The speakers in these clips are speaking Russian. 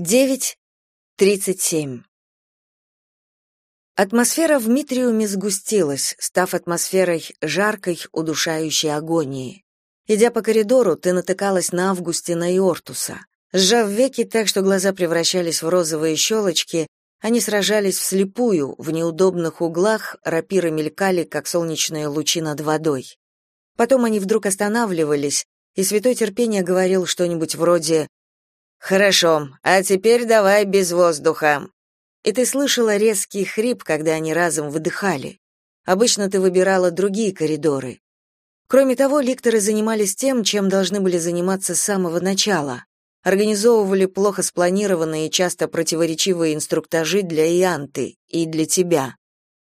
9.37 Атмосфера в Митриуме сгустилась, став атмосферой жаркой, удушающей агонии. Идя по коридору, ты натыкалась на Августина и Ортуса. Сжав веки так, что глаза превращались в розовые щелочки, они сражались вслепую, в неудобных углах, рапиры мелькали, как солнечные лучи над водой. Потом они вдруг останавливались, и святой терпение говорил что-нибудь вроде «Хорошо, а теперь давай без воздуха». И ты слышала резкий хрип, когда они разом выдыхали. Обычно ты выбирала другие коридоры. Кроме того, ликторы занимались тем, чем должны были заниматься с самого начала. Организовывали плохо спланированные и часто противоречивые инструктажи для Ианты и для тебя.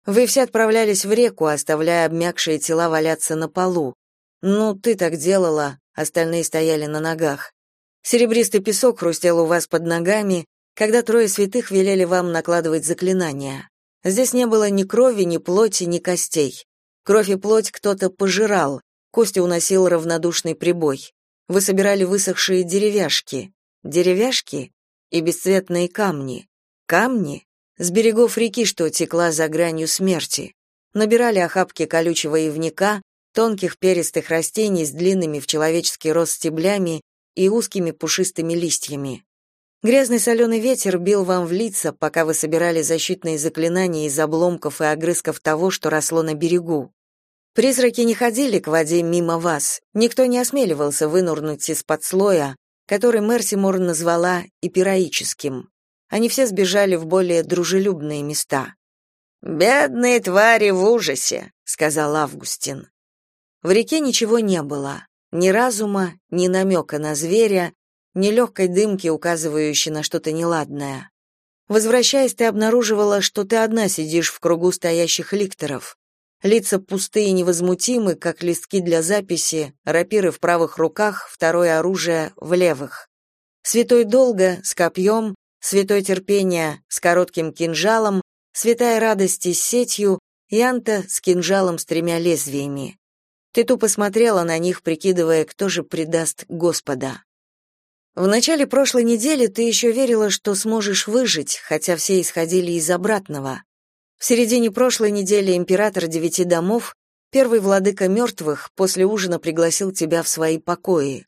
Вы все отправлялись в реку, оставляя обмякшие тела валяться на полу. Ну, ты так делала, остальные стояли на ногах. Серебристый песок хрустел у вас под ногами, когда трое святых велели вам накладывать заклинания. Здесь не было ни крови, ни плоти, ни костей. Кровь и плоть кто-то пожирал, кости уносил равнодушный прибой. Вы собирали высохшие деревяшки. Деревяшки и бесцветные камни. Камни с берегов реки, что текла за гранью смерти. Набирали охапки колючего ивника, тонких перистых растений с длинными в человеческий рост стеблями и узкими пушистыми листьями. Грязный соленый ветер бил вам в лица, пока вы собирали защитные заклинания из обломков и огрызков того, что росло на берегу. Призраки не ходили к воде мимо вас, никто не осмеливался вынурнуть из-под слоя, который Мерси Мур назвала «эпироическим». Они все сбежали в более дружелюбные места. «Бедные твари в ужасе», — сказал Августин. В реке ничего не было. Ни разума, ни намека на зверя, ни легкой дымки, указывающей на что-то неладное. Возвращаясь, ты обнаруживала, что ты одна сидишь в кругу стоящих ликторов. Лица пустые и невозмутимы, как листки для записи, рапиры в правых руках, второе оружие в левых. Святой долго с копьем, святой терпения с коротким кинжалом, святая радости с сетью, Янта с кинжалом с тремя лезвиями. Ты тупо смотрела на них, прикидывая, кто же предаст Господа. В начале прошлой недели ты еще верила, что сможешь выжить, хотя все исходили из обратного. В середине прошлой недели император девяти домов, первый владыка мертвых, после ужина пригласил тебя в свои покои.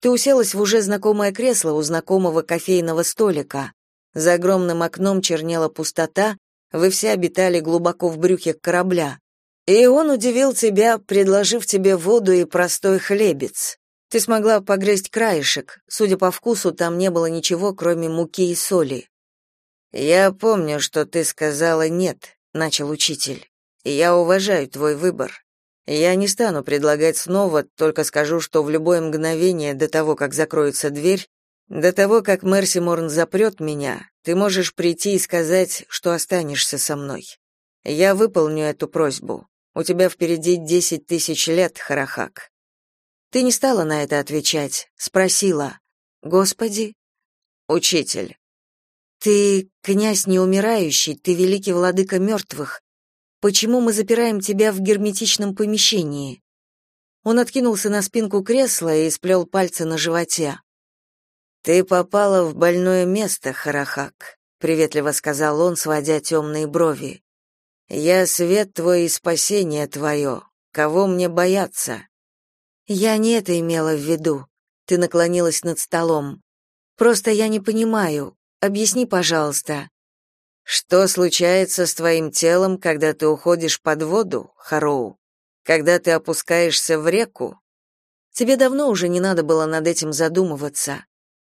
Ты уселась в уже знакомое кресло у знакомого кофейного столика. За огромным окном чернела пустота, вы все обитали глубоко в брюхе корабля. И он удивил тебя, предложив тебе воду и простой хлебец. Ты смогла погрызть краешек. Судя по вкусу, там не было ничего, кроме муки и соли. Я помню, что ты сказала нет, начал учитель. Я уважаю твой выбор. Я не стану предлагать снова, только скажу, что в любое мгновение до того, как закроется дверь, до того, как Мерси Морн запрет меня, ты можешь прийти и сказать, что останешься со мной. Я выполню эту просьбу. У тебя впереди десять тысяч лет, Харахак. Ты не стала на это отвечать, спросила: "Господи, учитель, ты князь неумирающий, ты великий владыка мертвых. Почему мы запираем тебя в герметичном помещении?" Он откинулся на спинку кресла и сплел пальцы на животе. Ты попала в больное место, Харахак, приветливо сказал он, сводя темные брови. Я свет твой и спасение твое. Кого мне бояться? Я не это имела в виду. Ты наклонилась над столом. Просто я не понимаю. Объясни, пожалуйста. Что случается с твоим телом, когда ты уходишь под воду, Хароу? Когда ты опускаешься в реку? Тебе давно уже не надо было над этим задумываться.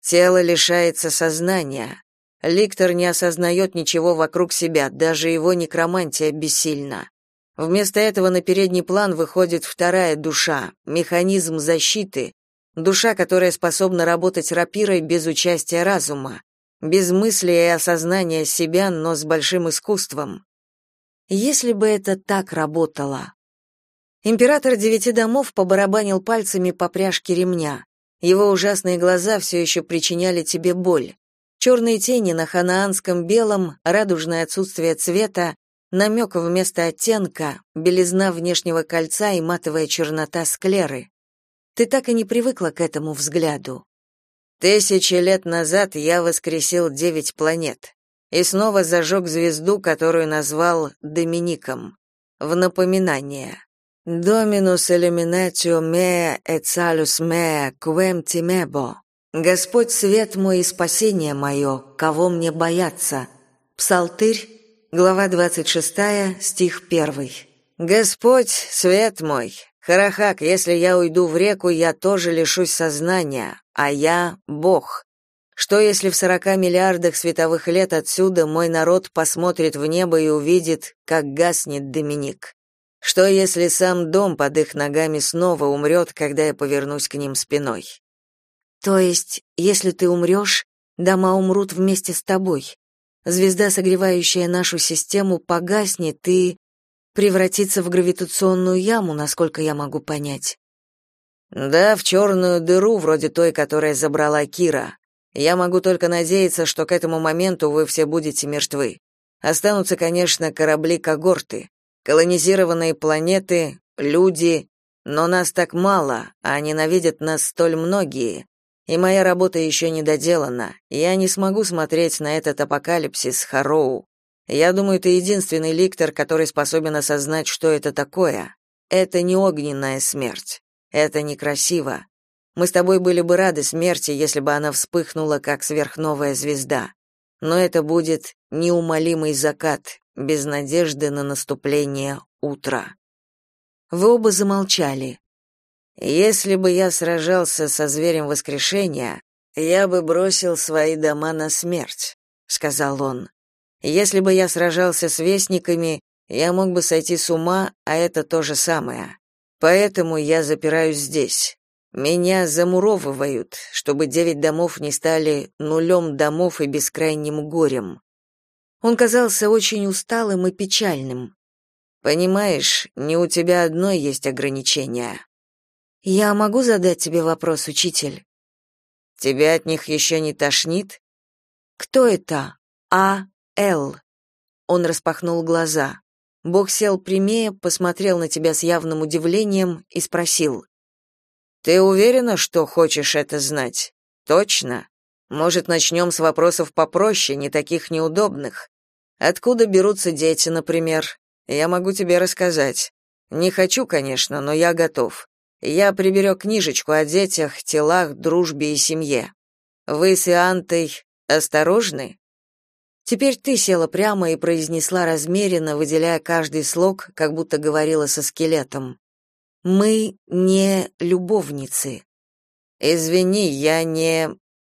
Тело лишается сознания. Ликтор не осознает ничего вокруг себя, даже его некромантия бессильна. Вместо этого на передний план выходит вторая душа, механизм защиты, душа, которая способна работать рапирой без участия разума, без мысли и осознания себя, но с большим искусством. Если бы это так работало. Император девяти домов побарабанил пальцами по пряжке ремня. Его ужасные глаза все еще причиняли тебе боль. Черные тени на ханаанском белом, радужное отсутствие цвета, намек вместо оттенка, белизна внешнего кольца и матовая чернота склеры. Ты так и не привыкла к этому взгляду. Тысячи лет назад я воскресил девять планет и снова зажег звезду, которую назвал Домиником, в напоминание. Illuminatio mea et salus mea quem timebo. Господь свет мой и спасение мое, кого мне бояться. Псалтырь, глава 26, стих 1. Господь свет мой. Харахак, если я уйду в реку, я тоже лишусь сознания, а я Бог. Что если в сорока миллиардах световых лет отсюда мой народ посмотрит в небо и увидит, как гаснет Доминик? Что если сам дом под их ногами снова умрет, когда я повернусь к ним спиной? То есть, если ты умрешь, дома умрут вместе с тобой. Звезда, согревающая нашу систему, погаснет и превратится в гравитационную яму, насколько я могу понять. Да, в черную дыру, вроде той, которая забрала Кира. Я могу только надеяться, что к этому моменту вы все будете мертвы. Останутся, конечно, корабли-когорты, колонизированные планеты, люди, но нас так мало, а ненавидят нас столь многие. И моя работа еще не доделана. Я не смогу смотреть на этот апокалипсис Хароу. Я думаю, ты единственный ликтор, который способен осознать, что это такое. Это не огненная смерть. Это некрасиво. Мы с тобой были бы рады смерти, если бы она вспыхнула, как сверхновая звезда. Но это будет неумолимый закат, без надежды на наступление утра. Вы оба замолчали. Если бы я сражался со зверем воскрешения, я бы бросил свои дома на смерть, сказал он. Если бы я сражался с вестниками, я мог бы сойти с ума, а это то же самое. Поэтому я запираюсь здесь. Меня замуровывают, чтобы девять домов не стали нулем домов и бескрайним горем. Он казался очень усталым и печальным. Понимаешь, не у тебя одной есть ограничения. Я могу задать тебе вопрос, учитель? Тебя от них еще не тошнит? Кто это? А. Л. Он распахнул глаза. Бог сел прямее, посмотрел на тебя с явным удивлением и спросил: "Ты уверена, что хочешь это знать? Точно? Может, начнем с вопросов попроще, не таких неудобных? Откуда берутся дети, например? Я могу тебе рассказать. Не хочу, конечно, но я готов. Я приберег книжечку о детях, телах, дружбе и семье. Вы с Иантой осторожны? Теперь ты села прямо и произнесла размеренно, выделяя каждый слог, как будто говорила со скелетом. Мы не любовницы. Извини, я не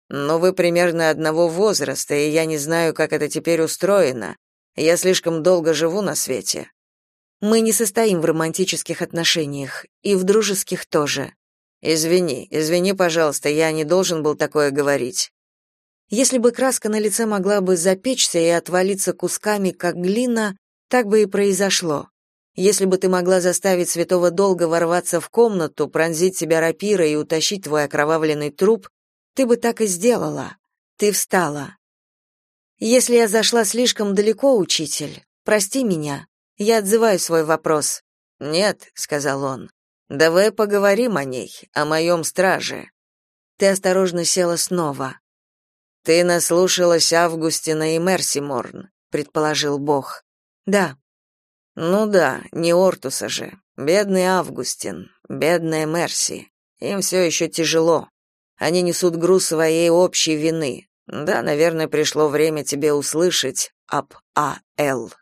Но вы примерно одного возраста, и я не знаю, как это теперь устроено. Я слишком долго живу на свете. Мы не состоим в романтических отношениях, и в дружеских тоже. Извини, извини, пожалуйста, я не должен был такое говорить. Если бы краска на лице могла бы запечься и отвалиться кусками, как глина, так бы и произошло. Если бы ты могла заставить святого долго ворваться в комнату, пронзить себя рапирой и утащить твой окровавленный труп, ты бы так и сделала. Ты встала. Если я зашла слишком далеко, учитель, прости меня. Я отзываю свой вопрос. Нет, сказал он. Давай поговорим о ней, о моем страже. Ты осторожно села снова. Ты наслушалась Августина и Мерсиморн, предположил Бог. Да. Ну да, не Ортуса же. Бедный Августин, бедная Мерси. Им все еще тяжело. Они несут груз своей общей вины. Да, наверное, пришло время тебе услышать об А.Л.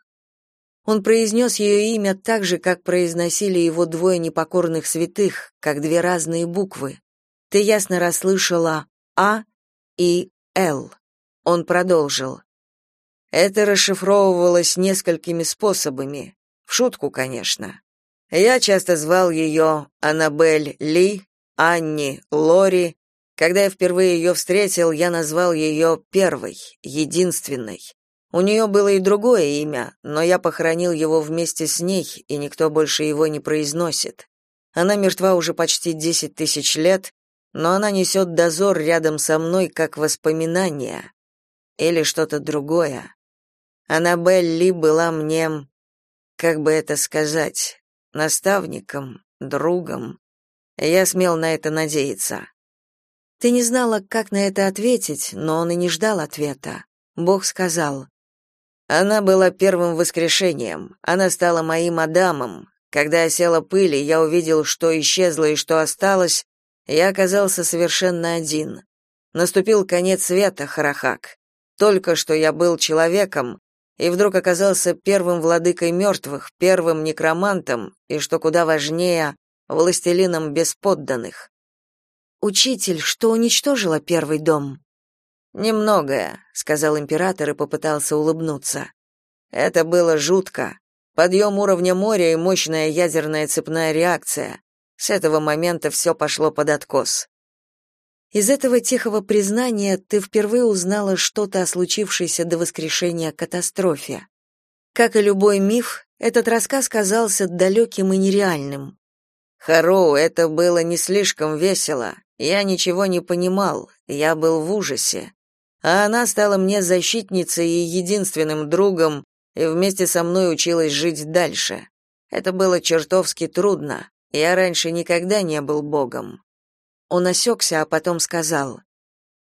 Он произнес ее имя так же, как произносили его двое непокорных святых, как две разные буквы. Ты ясно расслышала А и Л. Он продолжил. Это расшифровывалось несколькими способами. В шутку, конечно. Я часто звал ее Аннабель Ли, Анни Лори. Когда я впервые ее встретил, я назвал ее первой, единственной. У нее было и другое имя, но я похоронил его вместе с ней, и никто больше его не произносит. Она мертва уже почти десять тысяч лет, но она несет дозор рядом со мной как воспоминание или что-то другое. Аннабель Ли была мне, как бы это сказать, наставником, другом. Я смел на это надеяться. Ты не знала, как на это ответить, но он и не ждал ответа. Бог сказал: "Она была первым воскрешением. Она стала моим Адамом. Когда осела пыль, и я увидел, что исчезло и что осталось, я оказался совершенно один. Наступил конец света, Харахак. Только что я был человеком, и вдруг оказался первым владыкой мертвых, первым некромантом, и, что куда важнее, властелином бесподданных. Учитель, что уничтожило первый дом? Немногое, сказал император и попытался улыбнуться. Это было жутко. Подъем уровня моря и мощная ядерная цепная реакция. С этого момента все пошло под откос. Из этого тихого признания ты впервые узнала что-то о случившейся до воскрешения катастрофе. Как и любой миф, этот рассказ казался далеким и нереальным. Хароу, это было не слишком весело. Я ничего не понимал, я был в ужасе. А она стала мне защитницей и единственным другом, и вместе со мной училась жить дальше. Это было чертовски трудно. Я раньше никогда не был богом. Он осекся, а потом сказал.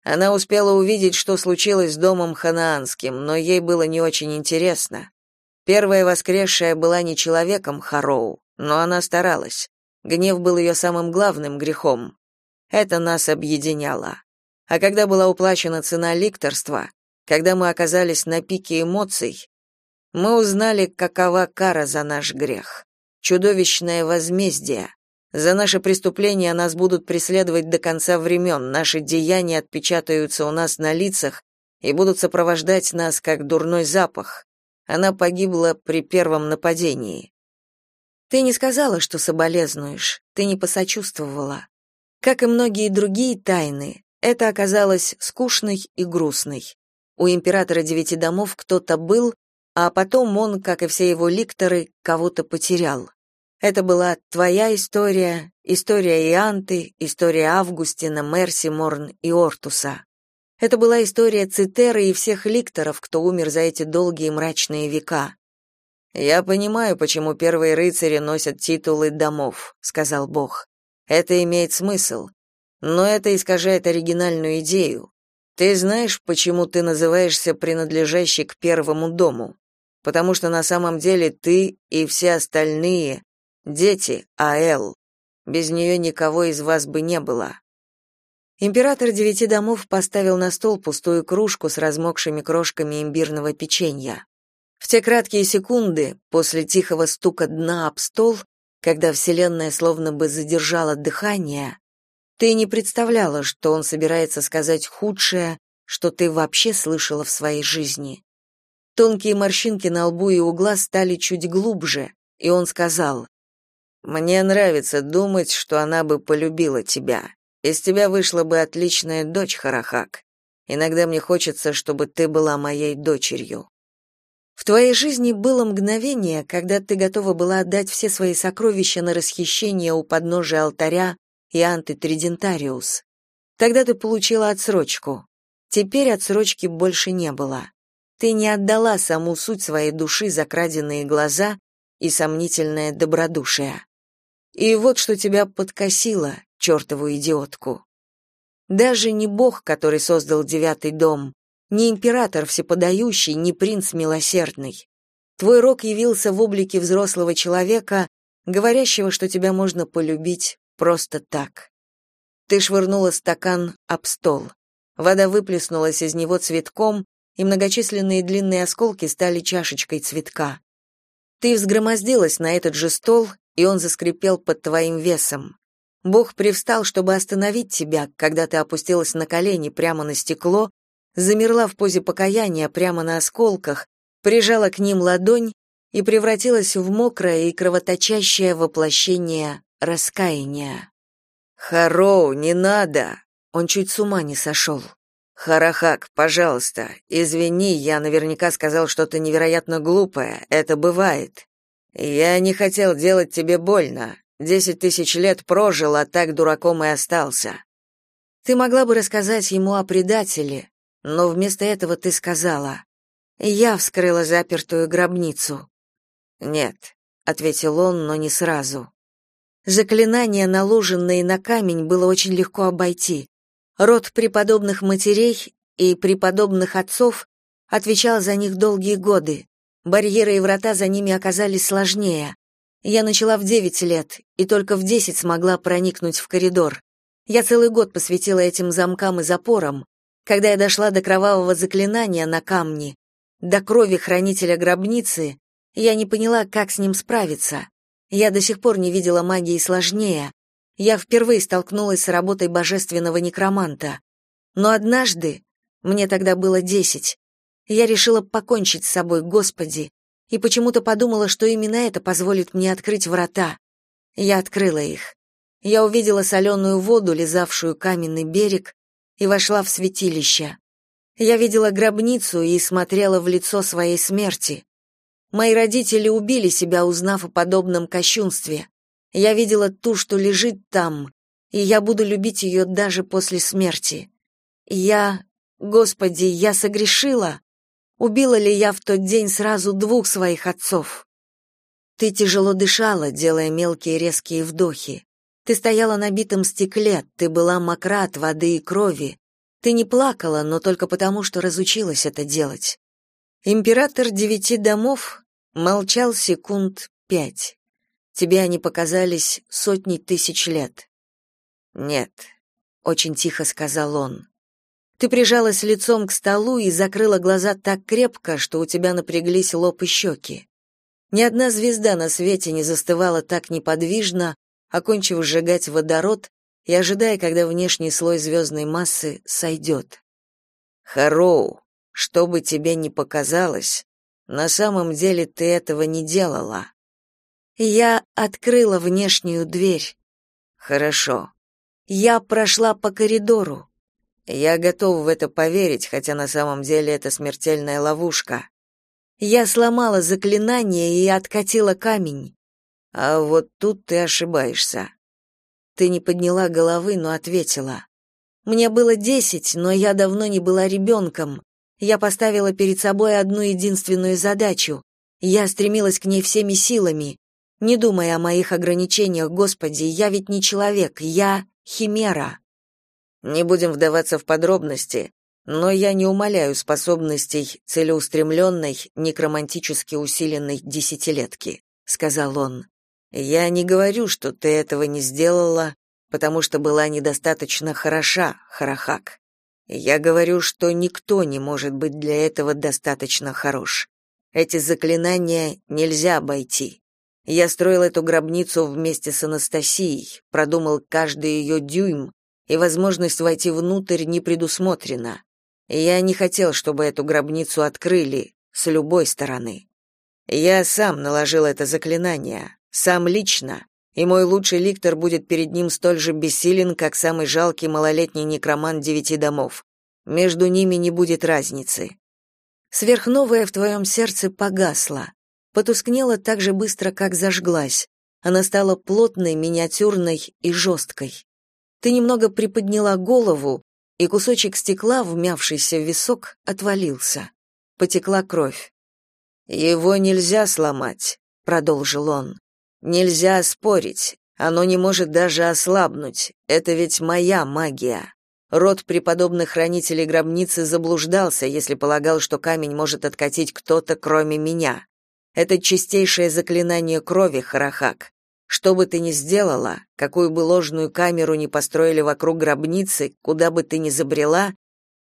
Она успела увидеть, что случилось с домом ханаанским, но ей было не очень интересно. Первая воскресшая была не человеком Хароу, но она старалась. Гнев был ее самым главным грехом. Это нас объединяло. А когда была уплачена цена ликторства, когда мы оказались на пике эмоций, мы узнали, какова кара за наш грех. Чудовищное возмездие, за наше преступление нас будут преследовать до конца времен, наши деяния отпечатаются у нас на лицах и будут сопровождать нас как дурной запах. Она погибла при первом нападении. Ты не сказала, что соболезнуешь, ты не посочувствовала. Как и многие другие тайны, это оказалось скучной и грустной. У императора девяти домов кто-то был, а потом он, как и все его ликторы, кого-то потерял. Это была твоя история, история Ианты, история Августина, Мерси, Морн и Ортуса. Это была история Цитеры и всех ликторов, кто умер за эти долгие мрачные века. Я понимаю, почему первые рыцари носят титулы домов, сказал Бог. Это имеет смысл, но это искажает оригинальную идею. Ты знаешь, почему ты называешься принадлежащий к первому дому? Потому что на самом деле ты и все остальные Дети, Аэл. Без нее никого из вас бы не было. Император девяти домов поставил на стол пустую кружку с размокшими крошками имбирного печенья. В те краткие секунды, после тихого стука дна об стол, когда вселенная словно бы задержала дыхание, ты не представляла, что он собирается сказать худшее, что ты вообще слышала в своей жизни. Тонкие морщинки на лбу и у глаз стали чуть глубже, и он сказал: мне нравится думать, что она бы полюбила тебя. Из тебя вышла бы отличная дочь, Харахак. Иногда мне хочется, чтобы ты была моей дочерью. В твоей жизни было мгновение, когда ты готова была отдать все свои сокровища на расхищение у подножия алтаря и антитридентариус. Тогда ты получила отсрочку. Теперь отсрочки больше не было. Ты не отдала саму суть своей души за краденные глаза и сомнительное добродушие. И вот что тебя подкосило, чертову идиотку. Даже не бог, который создал девятый дом, не император всеподающий, не принц милосердный. Твой рок явился в облике взрослого человека, говорящего, что тебя можно полюбить просто так. Ты швырнула стакан об стол. Вода выплеснулась из него цветком, и многочисленные длинные осколки стали чашечкой цветка. Ты взгромоздилась на этот же стол и он заскрипел под твоим весом. Бог привстал, чтобы остановить тебя, когда ты опустилась на колени прямо на стекло, замерла в позе покаяния прямо на осколках, прижала к ним ладонь и превратилась в мокрое и кровоточащее воплощение раскаяния. «Хароу, не надо!» Он чуть с ума не сошел. «Харахак, пожалуйста, извини, я наверняка сказал что-то невероятно глупое, это бывает. Я не хотел делать тебе больно. Десять тысяч лет прожил, а так дураком и остался. Ты могла бы рассказать ему о предателе, но вместо этого ты сказала: "Я вскрыла запертую гробницу". "Нет", ответил он, но не сразу. Заклинание, наложенное на камень, было очень легко обойти. Род преподобных матерей и преподобных отцов отвечал за них долгие годы. Барьеры и врата за ними оказались сложнее. Я начала в девять лет и только в десять смогла проникнуть в коридор. Я целый год посвятила этим замкам и запорам. Когда я дошла до кровавого заклинания на камне, до крови хранителя гробницы, я не поняла, как с ним справиться. Я до сих пор не видела магии сложнее. Я впервые столкнулась с работой божественного некроманта. Но однажды, мне тогда было десять, я решила покончить с собой, Господи, и почему-то подумала, что именно это позволит мне открыть врата. Я открыла их. Я увидела соленую воду, лизавшую каменный берег, и вошла в святилище. Я видела гробницу и смотрела в лицо своей смерти. Мои родители убили себя, узнав о подобном кощунстве. Я видела ту, что лежит там, и я буду любить ее даже после смерти. Я, Господи, я согрешила. Убила ли я в тот день сразу двух своих отцов? Ты тяжело дышала, делая мелкие резкие вдохи. Ты стояла на битом стекле, ты была мокра от воды и крови. Ты не плакала, но только потому, что разучилась это делать. Император девяти домов молчал секунд пять. Тебе они показались сотни тысяч лет. Нет, очень тихо сказал он. Ты прижалась лицом к столу и закрыла глаза так крепко, что у тебя напряглись лоб и щеки. Ни одна звезда на свете не застывала так неподвижно, окончив сжигать водород и ожидая, когда внешний слой звездной массы сойдет. Хароу, что бы тебе ни показалось, на самом деле ты этого не делала. Я открыла внешнюю дверь. Хорошо. Я прошла по коридору. Я готов в это поверить, хотя на самом деле это смертельная ловушка. Я сломала заклинание и откатила камень. А вот тут ты ошибаешься. Ты не подняла головы, но ответила. Мне было десять, но я давно не была ребенком. Я поставила перед собой одну единственную задачу. Я стремилась к ней всеми силами. Не думая о моих ограничениях, Господи, я ведь не человек, я химера. Не будем вдаваться в подробности, но я не умаляю способностей целеустремленной, некромантически усиленной десятилетки, сказал он. Я не говорю, что ты этого не сделала, потому что была недостаточно хороша, Харахак. Я говорю, что никто не может быть для этого достаточно хорош. Эти заклинания нельзя обойти. Я строил эту гробницу вместе с Анастасией, продумал каждый ее дюйм, и возможность войти внутрь не предусмотрена. Я не хотел, чтобы эту гробницу открыли с любой стороны. Я сам наложил это заклинание, сам лично, и мой лучший ликтор будет перед ним столь же бессилен, как самый жалкий малолетний некромант девяти домов. Между ними не будет разницы. Сверхновая в твоем сердце погасла, потускнела так же быстро, как зажглась. Она стала плотной, миниатюрной и жесткой. Ты немного приподняла голову, и кусочек стекла, вмявшийся в висок, отвалился. Потекла кровь. «Его нельзя сломать», — продолжил он. Нельзя спорить. Оно не может даже ослабнуть. Это ведь моя магия. Род преподобных хранителей гробницы заблуждался, если полагал, что камень может откатить кто-то, кроме меня. Это чистейшее заклинание крови, Харахак. Что бы ты ни сделала, какую бы ложную камеру ни построили вокруг гробницы, куда бы ты ни забрела,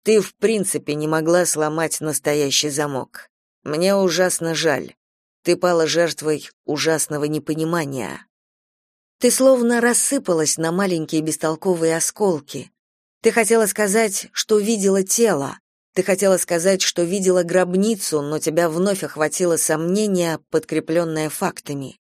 ты в принципе не могла сломать настоящий замок. Мне ужасно жаль. Ты пала жертвой ужасного непонимания. Ты словно рассыпалась на маленькие бестолковые осколки. Ты хотела сказать, что видела тело. Ты хотела сказать, что видела гробницу, но тебя вновь охватило сомнение, подкрепленное фактами.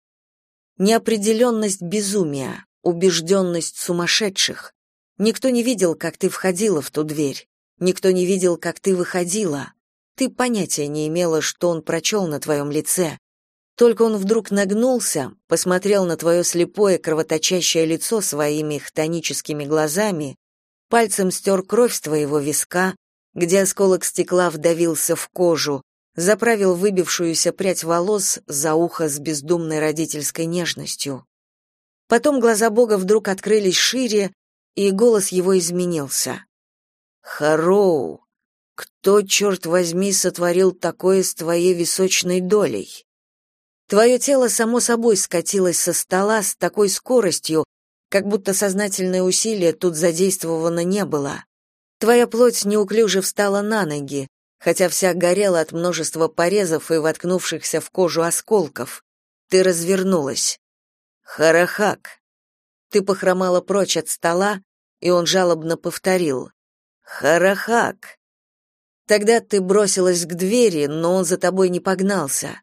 Неопределенность безумия, убежденность сумасшедших. Никто не видел, как ты входила в ту дверь. Никто не видел, как ты выходила. Ты понятия не имела, что он прочел на твоем лице, только он вдруг нагнулся, посмотрел на твое слепое кровоточащее лицо своими хтоническими глазами, пальцем стер кровь с твоего виска, где осколок стекла вдавился в кожу, заправил выбившуюся прядь волос за ухо с бездумной родительской нежностью. Потом глаза Бога вдруг открылись шире, и голос его изменился. «Хароу, кто, черт возьми, сотворил такое с твоей височной долей?» Твое тело само собой скатилось со стола с такой скоростью, как будто сознательное усилие тут задействовано не было. Твоя плоть неуклюже встала на ноги, хотя вся горела от множества порезов и воткнувшихся в кожу осколков. Ты развернулась. Харахак. Ты похромала прочь от стола, и он жалобно повторил. Харахак. Тогда ты бросилась к двери, но он за тобой не погнался.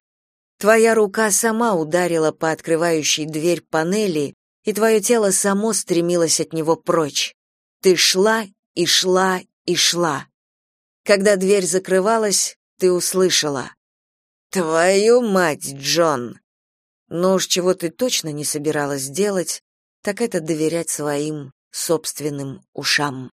Твоя рука сама ударила по открывающей дверь панели, и твое тело само стремилось от него прочь. Ты шла и шла и шла. Когда дверь закрывалась, ты услышала: "Твою мать, Джон". Но уж чего ты точно не собиралась делать, так это доверять своим собственным ушам.